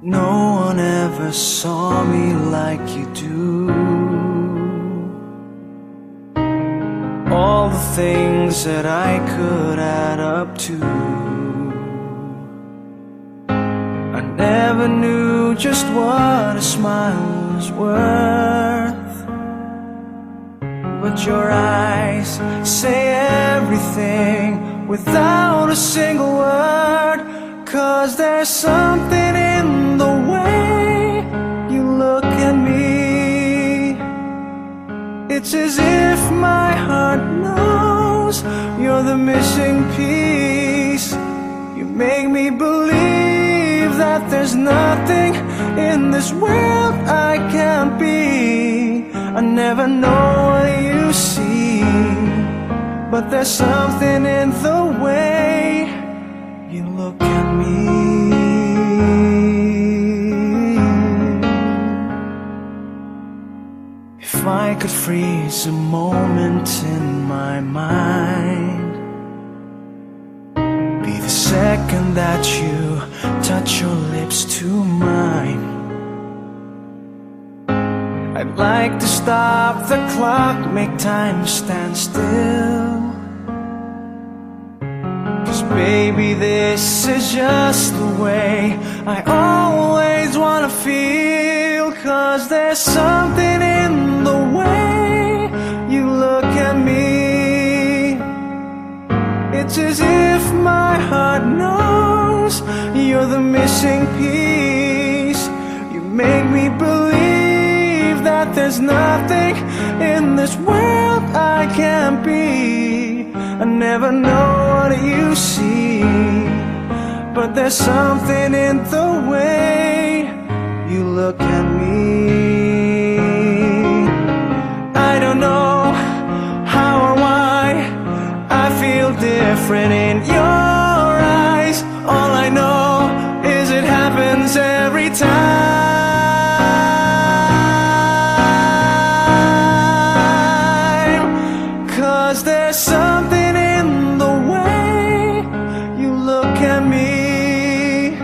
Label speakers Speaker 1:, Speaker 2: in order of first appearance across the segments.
Speaker 1: No one ever saw me like you do. All the things that I could add up to. I never knew just what a smile was worth. But your eyes say everything without a single word. Cause there's something in the way you look at me. It's as if my heart knows you're the missing piece. You make me believe that there's nothing in this world I can't be. I never know what you see, but there's something in the way I could freeze a moment in my mind, be the second that you touch your lips to mine. I'd like to stop the clock, make time stand still. Cause baby, this is just the way I always wanna feel. Cause there's something you're the missing piece. You make me believe that there's nothing in this world I can't be. I never know what you see, but there's something in the way you look at me. I don't know how or why I feel different in your happens every time. Cause there's something in the way you look at me.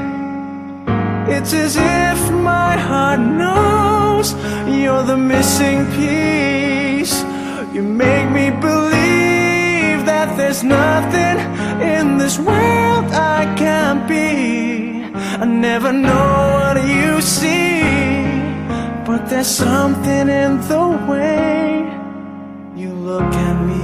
Speaker 1: It's as if my heart knows you're the missing piece. You make me believe that there's nothing in this world never know what you see, but there's something in the way you look at me.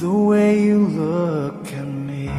Speaker 1: The way you look at me.